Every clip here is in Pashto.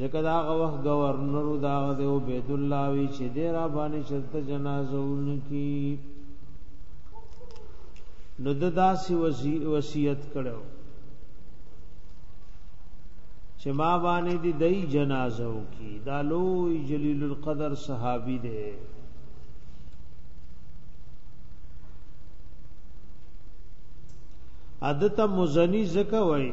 ځکه دا هغه وخت گورنر دا د عبید الله وی چې دی را باندې چرته جنازه ونکي نو د داسې وصیت کړو چې ما باندې دی دای جنازه وکي دا لوی جلیل القدر صحابي دی عادت مزنی زکه وای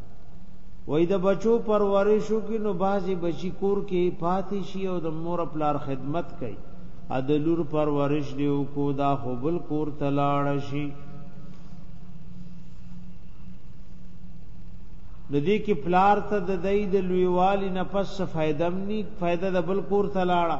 وای د بچو پرورشو کې نو بازي بچی کور کې پاتې شي او د مور پلار خدمت کوي ا د لور پرورش دی او کو دا خو بل کور تلاړ شي د دې کې پلار ته د دای د لویوالي نه پس فائدہ مني فائدہ د بل کور تلاړه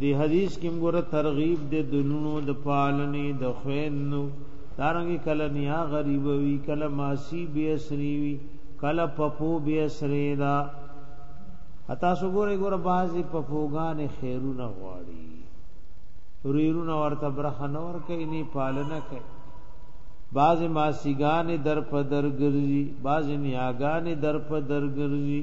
دې حدیث کې موږ ترغیب د دنونو د پالنې د خوینو دارنګ کله نیا غریب وی کله ماسی بی اسری وی کله پپو بی اسری دا اتا سو ګوره ګوره بازي پپوغان خیرونه غواړي ریرونه ورته برخه نه ور کوي نه پالنه کوي باز ماسیګان در په در ګرځي باز نیاګان در په در ګرځي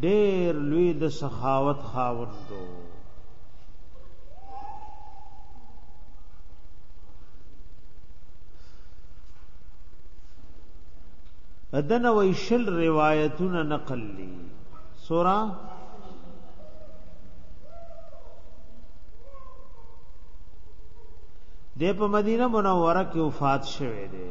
ډیر لوی د سخاوت خاوندو ادن ویشل روایتونه نقل لی سورا د په مدینه منوره کې وفات شوه دی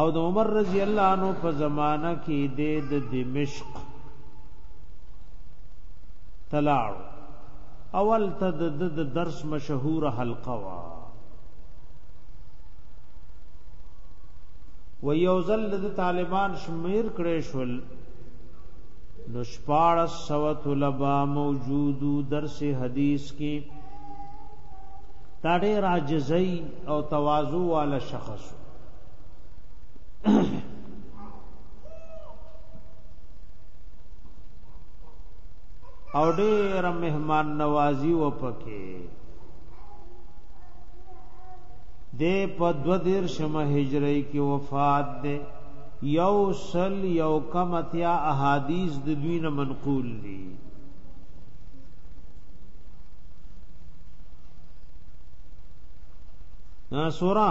او د عمر رضی الله عنه په زمانہ کې د دمشق تلاړ اول ته د درس مشهور حلقه وا و یو ځل د طالبان شمیر کړي شول نو شپاړس سو طلبا موجودو درس حدیث کې دا ډېر عاجزۍ او تواضع والا شخص و او ډېر مهمان نوازی و پکې د په دو دیر شمه هجری کې وفات ده یو سل یو کم اتیا احادیث د دوی نه منقول دي نا سورا